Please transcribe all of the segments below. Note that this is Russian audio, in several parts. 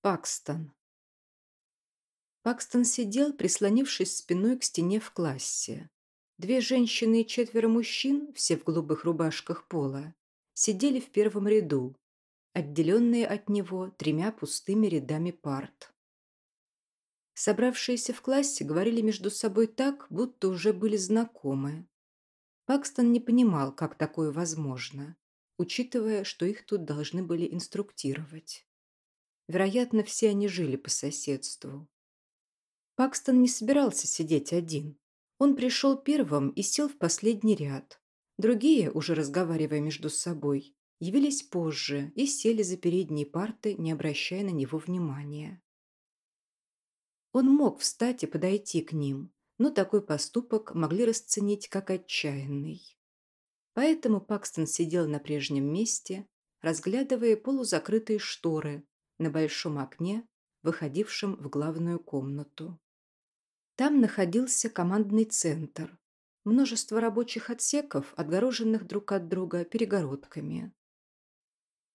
Пакстон. Пакстон сидел, прислонившись спиной к стене в классе. Две женщины и четверо мужчин, все в голубых рубашках пола, сидели в первом ряду, отделенные от него тремя пустыми рядами парт. Собравшиеся в классе говорили между собой так, будто уже были знакомы. Пакстон не понимал, как такое возможно, учитывая, что их тут должны были инструктировать. Вероятно, все они жили по соседству. Пакстон не собирался сидеть один. Он пришел первым и сел в последний ряд. Другие, уже разговаривая между собой, явились позже и сели за передние парты, не обращая на него внимания. Он мог встать и подойти к ним, но такой поступок могли расценить как отчаянный. Поэтому Пакстон сидел на прежнем месте, разглядывая полузакрытые шторы, на большом окне, выходившем в главную комнату. Там находился командный центр, множество рабочих отсеков, отгороженных друг от друга перегородками.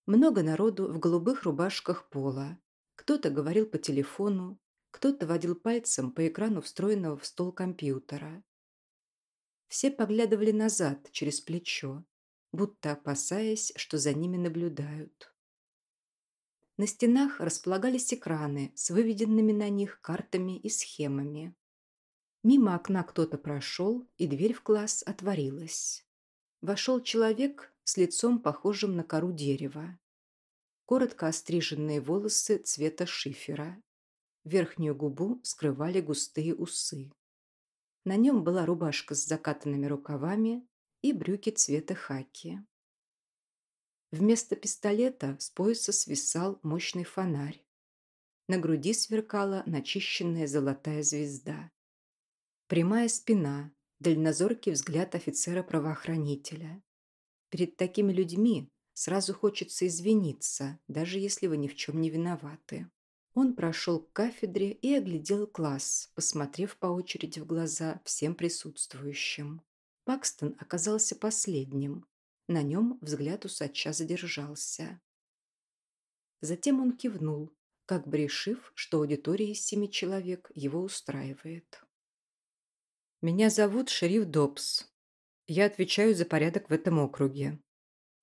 Много народу в голубых рубашках пола. Кто-то говорил по телефону, кто-то водил пальцем по экрану встроенного в стол компьютера. Все поглядывали назад через плечо, будто опасаясь, что за ними наблюдают. На стенах располагались экраны с выведенными на них картами и схемами. Мимо окна кто-то прошел, и дверь в класс отворилась. Вошел человек с лицом, похожим на кору дерева. Коротко остриженные волосы цвета шифера. Верхнюю губу скрывали густые усы. На нем была рубашка с закатанными рукавами и брюки цвета хаки. Вместо пистолета с пояса свисал мощный фонарь. На груди сверкала начищенная золотая звезда. Прямая спина, дальнозоркий взгляд офицера-правоохранителя. Перед такими людьми сразу хочется извиниться, даже если вы ни в чем не виноваты. Он прошел к кафедре и оглядел класс, посмотрев по очереди в глаза всем присутствующим. Пакстон оказался последним, на нем взгляд усача задержался. Затем он кивнул, как бы решив, что аудитория из семи человек его устраивает. «Меня зовут шериф Добс. Я отвечаю за порядок в этом округе»,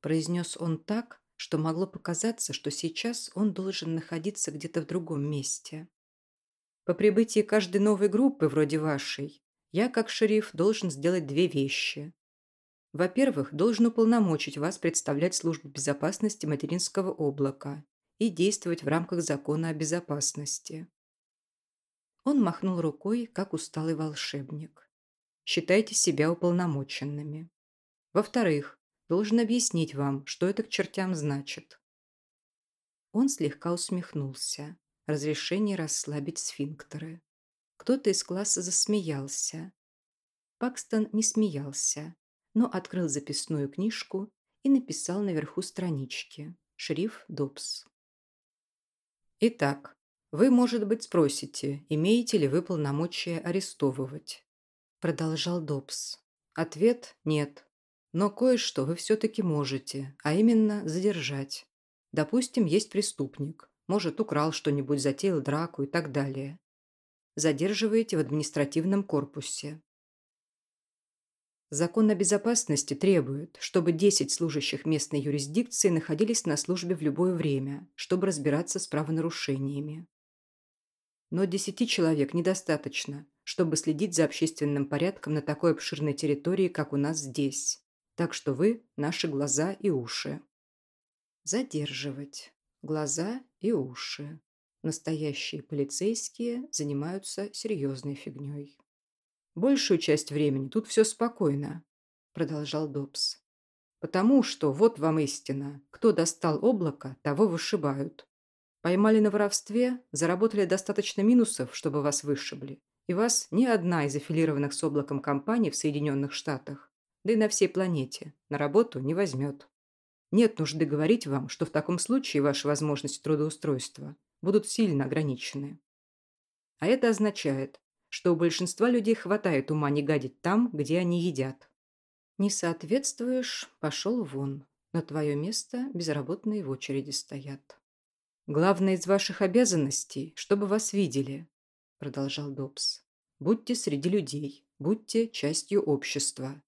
произнес он так, что могло показаться, что сейчас он должен находиться где-то в другом месте. По прибытии каждой новой группы, вроде вашей, я, как шериф, должен сделать две вещи. Во-первых, должен уполномочить вас представлять службу безопасности материнского облака и действовать в рамках закона о безопасности. Он махнул рукой, как усталый волшебник. Считайте себя уполномоченными. Во-вторых, должен объяснить вам, что это к чертям значит. Он слегка усмехнулся. Разрешение расслабить сфинктеры. Кто-то из класса засмеялся. Пакстон не смеялся но открыл записную книжку и написал наверху странички. Шриф Добс. Итак, вы, может быть, спросите, имеете ли вы полномочия арестовывать? Продолжал Добс. Ответ – нет. Но кое-что вы все-таки можете, а именно задержать. Допустим, есть преступник. Может, украл что-нибудь, затеял драку и так далее. Задерживаете в административном корпусе. Закон о безопасности требует, чтобы 10 служащих местной юрисдикции находились на службе в любое время, чтобы разбираться с правонарушениями. Но 10 человек недостаточно, чтобы следить за общественным порядком на такой обширной территории, как у нас здесь. Так что вы – наши глаза и уши. Задерживать. Глаза и уши. Настоящие полицейские занимаются серьезной фигней. Большую часть времени тут все спокойно, продолжал Добс. Потому что, вот вам истина, кто достал облако, того вышибают. Поймали на воровстве, заработали достаточно минусов, чтобы вас вышибли. И вас ни одна из аффилированных с облаком компаний в Соединенных Штатах, да и на всей планете, на работу не возьмет. Нет нужды говорить вам, что в таком случае ваши возможности трудоустройства будут сильно ограничены. А это означает, что у большинства людей хватает ума не гадить там, где они едят. Не соответствуешь – пошел вон. На твое место безработные в очереди стоят. «Главное из ваших обязанностей, чтобы вас видели», – продолжал Добс. «Будьте среди людей, будьте частью общества».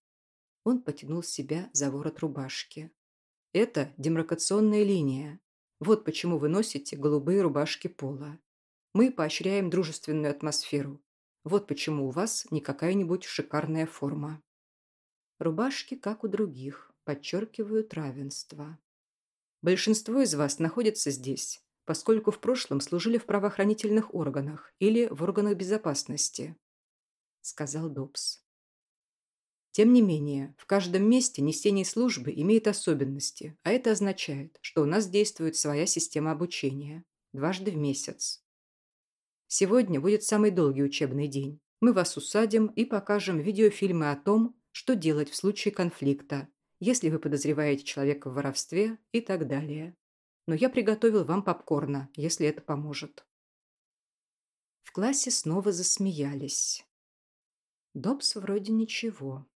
Он потянул себя за ворот рубашки. «Это демаркационная линия. Вот почему вы носите голубые рубашки пола. Мы поощряем дружественную атмосферу. Вот почему у вас не какая-нибудь шикарная форма». Рубашки, как у других, подчеркивают равенство. Большинство из вас находится здесь, поскольку в прошлом служили в правоохранительных органах или в органах безопасности», – сказал Добс. Тем не менее, в каждом месте несение службы имеет особенности, а это означает, что у нас действует своя система обучения дважды в месяц. Сегодня будет самый долгий учебный день. Мы вас усадим и покажем видеофильмы о том, что делать в случае конфликта, если вы подозреваете человека в воровстве и так далее но я приготовил вам попкорна, если это поможет». В классе снова засмеялись. Добс вроде ничего.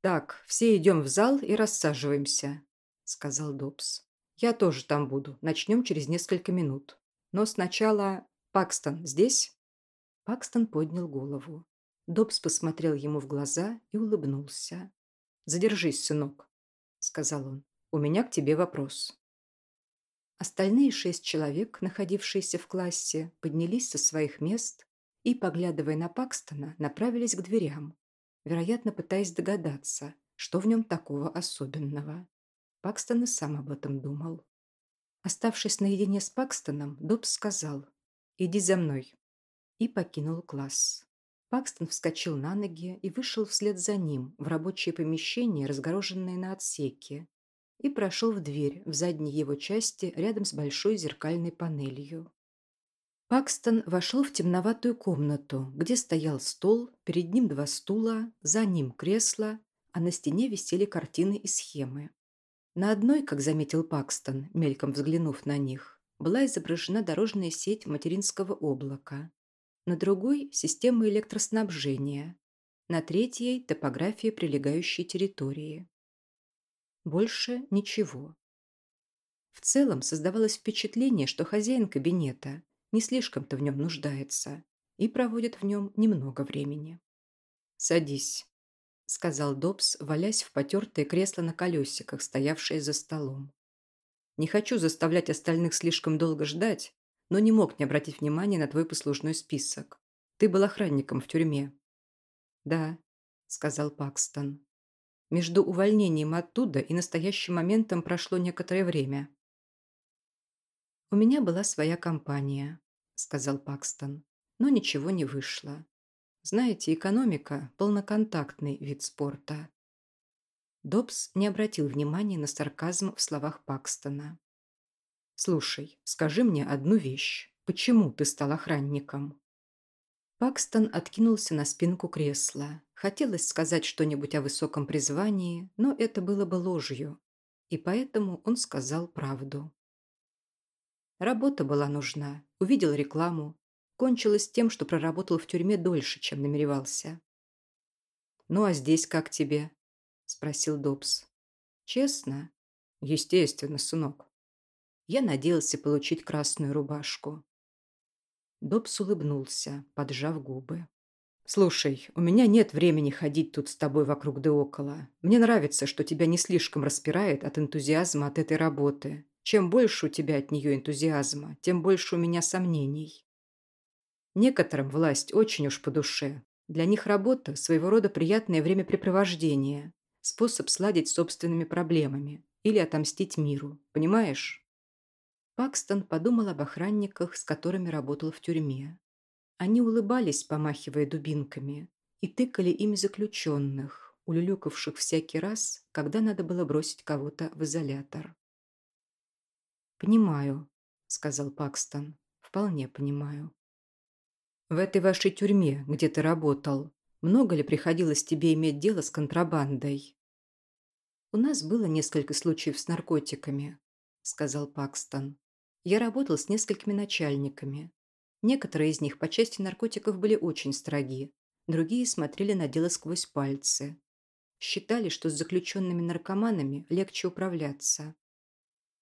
«Так, все идем в зал и рассаживаемся», — сказал Добс. «Я тоже там буду. Начнем через несколько минут. Но сначала... Пакстон здесь?» Пакстон поднял голову. Добс посмотрел ему в глаза и улыбнулся. «Задержись, сынок», — сказал он. «У меня к тебе вопрос». Остальные шесть человек, находившиеся в классе, поднялись со своих мест и, поглядывая на Пакстона, направились к дверям, вероятно, пытаясь догадаться, что в нем такого особенного. Пакстон и сам об этом думал. Оставшись наедине с Пакстоном, Добс сказал «Иди за мной» и покинул класс. Пакстон вскочил на ноги и вышел вслед за ним в рабочее помещение, разгороженное на отсеке, и прошел в дверь в задней его части рядом с большой зеркальной панелью. Пакстон вошел в темноватую комнату, где стоял стол, перед ним два стула, за ним кресло, а на стене висели картины и схемы. На одной, как заметил Пакстон, мельком взглянув на них, была изображена дорожная сеть материнского облака. На другой – система электроснабжения. На третьей – топография прилегающей территории. Больше ничего. В целом создавалось впечатление, что хозяин кабинета не слишком-то в нем нуждается и проводит в нем немного времени. «Садись», — сказал Добс, валясь в потертое кресло на колесиках, стоявшее за столом. «Не хочу заставлять остальных слишком долго ждать, но не мог не обратить внимания на твой послужной список. Ты был охранником в тюрьме». «Да», — сказал Пакстон. Между увольнением оттуда и настоящим моментом прошло некоторое время. «У меня была своя компания», — сказал Пакстон, «но ничего не вышло. Знаете, экономика – полноконтактный вид спорта». Добс не обратил внимания на сарказм в словах Пакстона. «Слушай, скажи мне одну вещь. Почему ты стал охранником?» Пакстон откинулся на спинку кресла. Хотелось сказать что-нибудь о высоком призвании, но это было бы ложью, и поэтому он сказал правду. Работа была нужна, увидел рекламу, кончилось тем, что проработал в тюрьме дольше, чем намеревался. «Ну а здесь как тебе?» – спросил Добс. «Честно?» «Естественно, сынок. Я надеялся получить красную рубашку. Добс улыбнулся, поджав губы. «Слушай, у меня нет времени ходить тут с тобой вокруг да около. Мне нравится, что тебя не слишком распирает от энтузиазма от этой работы. Чем больше у тебя от нее энтузиазма, тем больше у меня сомнений. Некоторым власть очень уж по душе. Для них работа – своего рода приятное времяпрепровождение, способ сладить собственными проблемами или отомстить миру, понимаешь? Пакстон подумал об охранниках, с которыми работал в тюрьме. Они улыбались, помахивая дубинками, и тыкали ими заключенных, улюлюкавших всякий раз, когда надо было бросить кого-то в изолятор. «Понимаю», — сказал Пакстон. «Вполне понимаю». «В этой вашей тюрьме, где ты работал, много ли приходилось тебе иметь дело с контрабандой?» «У нас было несколько случаев с наркотиками», — сказал Пакстон. Я работал с несколькими начальниками. Некоторые из них по части наркотиков были очень строги, другие смотрели на дело сквозь пальцы. Считали, что с заключенными наркоманами легче управляться.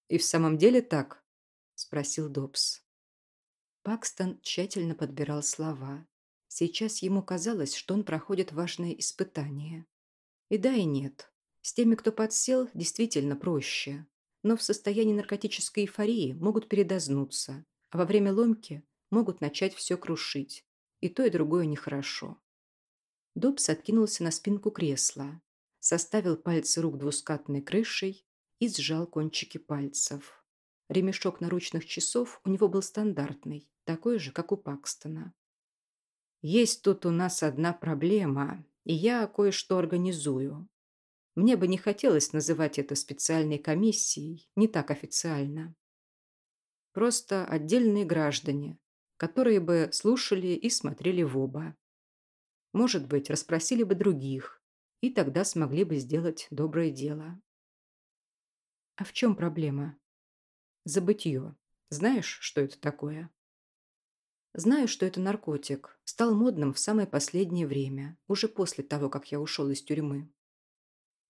«И в самом деле так?» – спросил Добс. Пакстон тщательно подбирал слова. Сейчас ему казалось, что он проходит важное испытание. И да, и нет. С теми, кто подсел, действительно проще. Но в состоянии наркотической эйфории могут передознуться, а во время ломки могут начать все крушить. И то, и другое нехорошо. Добс откинулся на спинку кресла, составил пальцы рук двускатной крышей и сжал кончики пальцев. Ремешок наручных часов у него был стандартный, такой же, как у Пакстона. «Есть тут у нас одна проблема, и я кое-что организую. Мне бы не хотелось называть это специальной комиссией, не так официально. Просто отдельные граждане, которые бы слушали и смотрели в оба. Может быть, расспросили бы других, и тогда смогли бы сделать доброе дело. А в чем проблема? Забытье. Знаешь, что это такое? Знаю, что это наркотик. Стал модным в самое последнее время, уже после того, как я ушел из тюрьмы.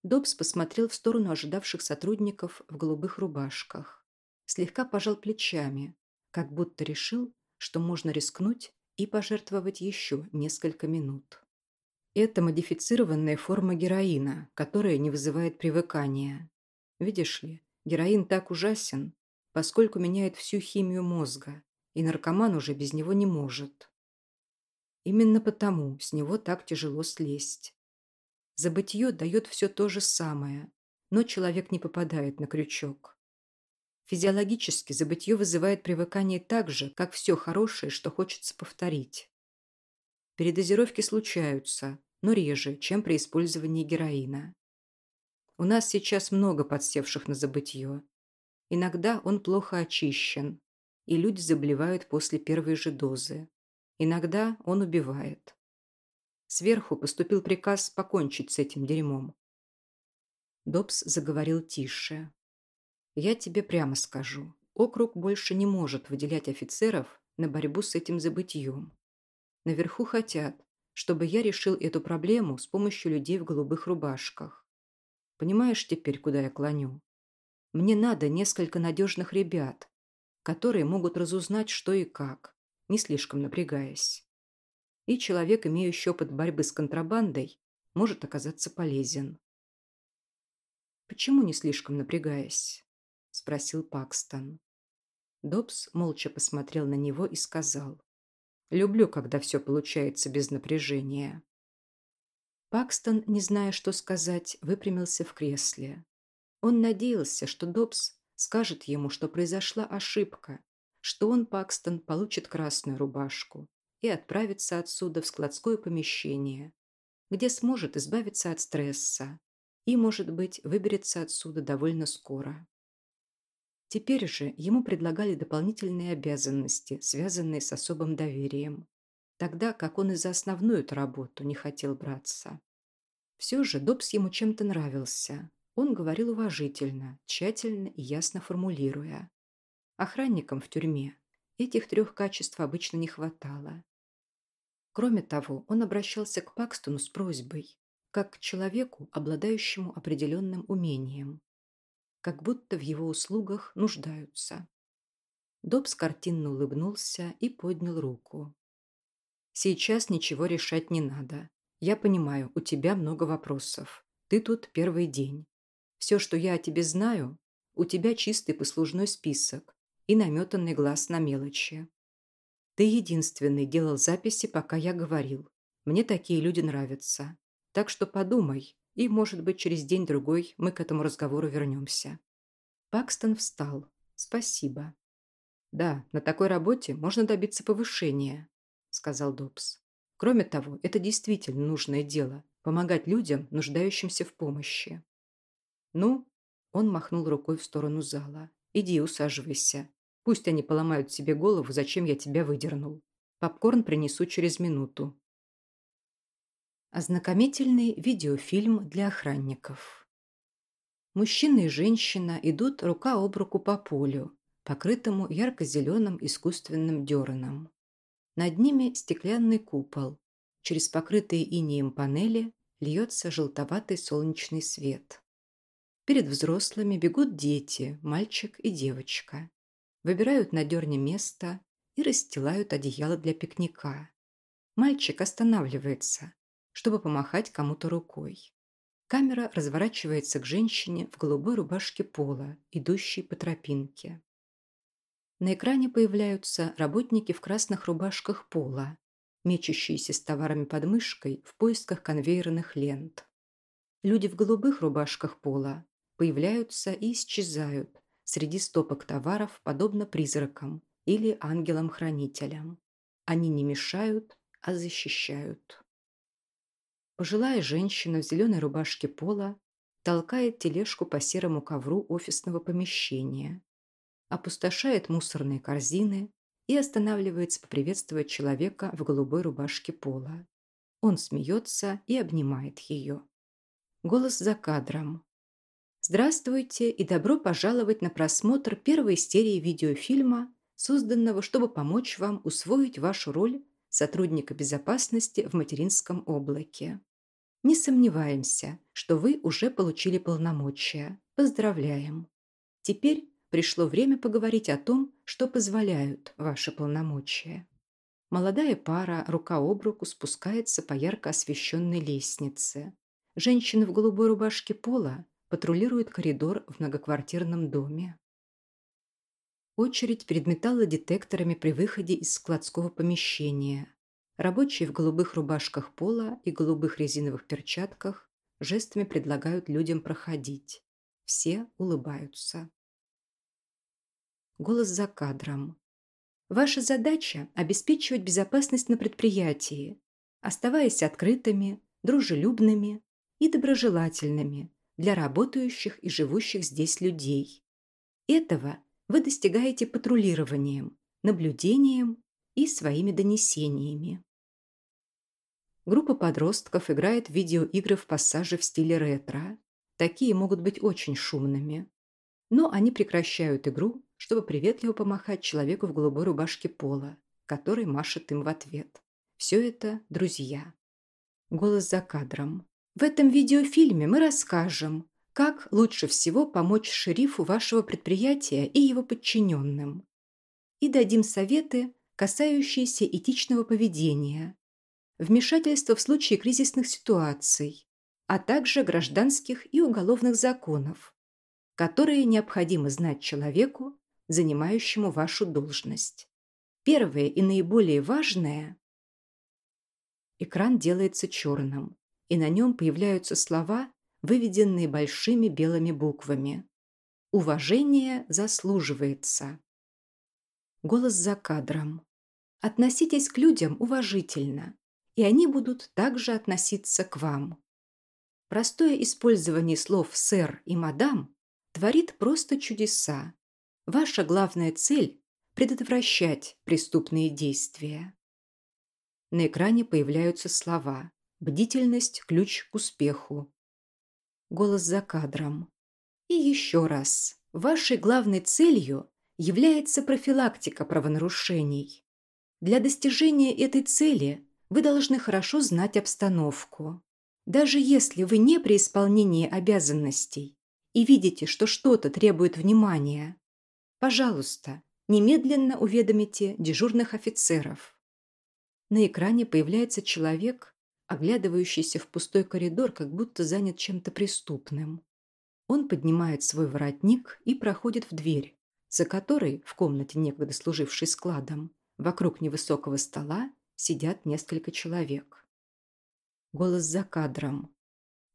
Добс посмотрел в сторону ожидавших сотрудников в голубых рубашках. Слегка пожал плечами, как будто решил, что можно рискнуть и пожертвовать еще несколько минут. Это модифицированная форма героина, которая не вызывает привыкания. Видишь ли, героин так ужасен, поскольку меняет всю химию мозга, и наркоман уже без него не может. Именно потому с него так тяжело слезть. Забытье дает все то же самое, но человек не попадает на крючок. Физиологически забытье вызывает привыкание так же, как все хорошее, что хочется повторить. Передозировки случаются, но реже, чем при использовании героина. У нас сейчас много подсевших на забытье. Иногда он плохо очищен, и люди заболевают после первой же дозы. Иногда он убивает. Сверху поступил приказ покончить с этим дерьмом. Добс заговорил тише, я тебе прямо скажу. Округ больше не может выделять офицеров на борьбу с этим забытьем. Наверху хотят, чтобы я решил эту проблему с помощью людей в голубых рубашках. Понимаешь теперь, куда я клоню? Мне надо несколько надежных ребят, которые могут разузнать, что и как, не слишком напрягаясь. И человек, имеющий опыт борьбы с контрабандой, может оказаться полезен. Почему не слишком напрягаясь? – спросил Пакстон. Добс молча посмотрел на него и сказал. «Люблю, когда все получается без напряжения». Пакстон, не зная, что сказать, выпрямился в кресле. Он надеялся, что Добс скажет ему, что произошла ошибка, что он, Пакстон, получит красную рубашку и отправится отсюда в складское помещение, где сможет избавиться от стресса и, может быть, выберется отсюда довольно скоро. Теперь же ему предлагали дополнительные обязанности, связанные с особым доверием, тогда как он и за основную работу не хотел браться. Все же Добс ему чем-то нравился. Он говорил уважительно, тщательно и ясно формулируя. Охранникам в тюрьме этих трех качеств обычно не хватало. Кроме того, он обращался к Пакстону с просьбой, как к человеку, обладающему определенным умением как будто в его услугах нуждаются. Добс картинно улыбнулся и поднял руку. «Сейчас ничего решать не надо. Я понимаю, у тебя много вопросов. Ты тут первый день. Все, что я о тебе знаю, у тебя чистый послужной список и наметанный глаз на мелочи. Ты единственный делал записи, пока я говорил. Мне такие люди нравятся. Так что подумай, и, может быть, через день-другой мы к этому разговору вернемся. Пакстон встал. Спасибо. Да, на такой работе можно добиться повышения, сказал Добс. Кроме того, это действительно нужное дело – помогать людям, нуждающимся в помощи. Ну, он махнул рукой в сторону зала. Иди, усаживайся. Пусть они поломают себе голову, зачем я тебя выдернул. Попкорн принесу через минуту. Ознакомительный видеофильм для охранников. Мужчина и женщина идут рука об руку по полю, покрытому ярко-зеленым искусственным дерном. Над ними стеклянный купол. Через покрытые инеем панели льется желтоватый солнечный свет. Перед взрослыми бегут дети, мальчик и девочка. Выбирают на дерне место и расстилают одеяло для пикника. Мальчик останавливается, чтобы помахать кому-то рукой. Камера разворачивается к женщине в голубой рубашке пола, идущей по тропинке. На экране появляются работники в красных рубашках пола, мечущиеся с товарами под мышкой в поисках конвейерных лент. Люди в голубых рубашках пола появляются и исчезают среди стопок товаров, подобно призракам или ангелам-хранителям. Они не мешают, а защищают. Пожилая женщина в зеленой рубашке пола толкает тележку по серому ковру офисного помещения, опустошает мусорные корзины и останавливается поприветствовать человека в голубой рубашке пола. Он смеется и обнимает ее. Голос за кадром. Здравствуйте и добро пожаловать на просмотр первой серии видеофильма, созданного, чтобы помочь вам усвоить вашу роль сотрудника безопасности в материнском облаке. Не сомневаемся, что вы уже получили полномочия. Поздравляем. Теперь пришло время поговорить о том, что позволяют ваши полномочия. Молодая пара рука об руку спускается по ярко освещенной лестнице. Женщина в голубой рубашке пола патрулирует коридор в многоквартирном доме. Очередь перед металлодетекторами при выходе из складского помещения. Рабочие в голубых рубашках пола и голубых резиновых перчатках жестами предлагают людям проходить. Все улыбаются. Голос за кадром. Ваша задача – обеспечивать безопасность на предприятии, оставаясь открытыми, дружелюбными и доброжелательными для работающих и живущих здесь людей. Этого вы достигаете патрулированием, наблюдением и своими донесениями. Группа подростков играет в видеоигры в пассаже в стиле ретро. Такие могут быть очень шумными. Но они прекращают игру, чтобы приветливо помахать человеку в голубой рубашке пола, который машет им в ответ. Все это друзья. Голос за кадром. В этом видеофильме мы расскажем, как лучше всего помочь шерифу вашего предприятия и его подчиненным. И дадим советы, касающиеся этичного поведения, вмешательства в случае кризисных ситуаций, а также гражданских и уголовных законов, которые необходимо знать человеку, занимающему вашу должность. Первое и наиболее важное – экран делается черным, и на нем появляются слова, выведенные большими белыми буквами. «Уважение заслуживается». Голос за кадром. Относитесь к людям уважительно и они будут также относиться к вам. Простое использование слов «сэр» и «мадам» творит просто чудеса. Ваша главная цель – предотвращать преступные действия. На экране появляются слова «Бдительность – ключ к успеху». Голос за кадром. И еще раз. Вашей главной целью является профилактика правонарушений. Для достижения этой цели вы должны хорошо знать обстановку. Даже если вы не при исполнении обязанностей и видите, что что-то требует внимания, пожалуйста, немедленно уведомите дежурных офицеров. На экране появляется человек, оглядывающийся в пустой коридор, как будто занят чем-то преступным. Он поднимает свой воротник и проходит в дверь, за которой, в комнате, некогда служившей складом, вокруг невысокого стола сидят несколько человек. Голос за кадром.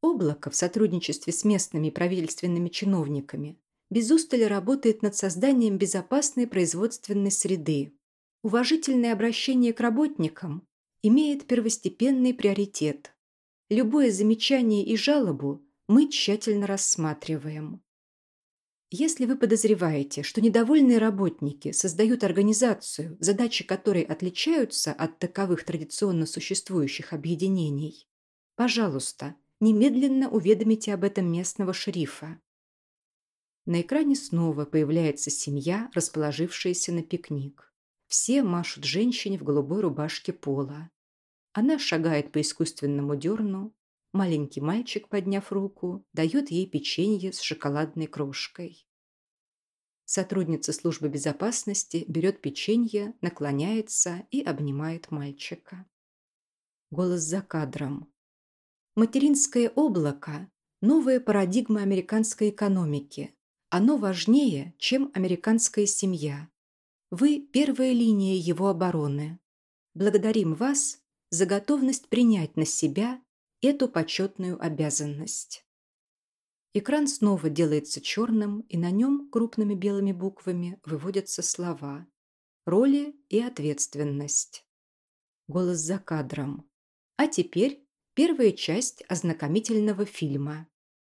Облако в сотрудничестве с местными правительственными чиновниками без устали работает над созданием безопасной производственной среды. Уважительное обращение к работникам имеет первостепенный приоритет. Любое замечание и жалобу мы тщательно рассматриваем. Если вы подозреваете, что недовольные работники создают организацию, задачи которой отличаются от таковых традиционно существующих объединений, пожалуйста, немедленно уведомите об этом местного шерифа. На экране снова появляется семья, расположившаяся на пикник. Все машут женщине в голубой рубашке пола. Она шагает по искусственному дерну, Маленький мальчик, подняв руку, дает ей печенье с шоколадной крошкой. Сотрудница службы безопасности берет печенье, наклоняется и обнимает мальчика. Голос за кадром. Материнское облако – новая парадигма американской экономики. Оно важнее, чем американская семья. Вы – первая линия его обороны. Благодарим вас за готовность принять на себя эту почетную обязанность. Экран снова делается черным, и на нем крупными белыми буквами выводятся слова «Роли и ответственность». Голос за кадром. А теперь первая часть ознакомительного фильма.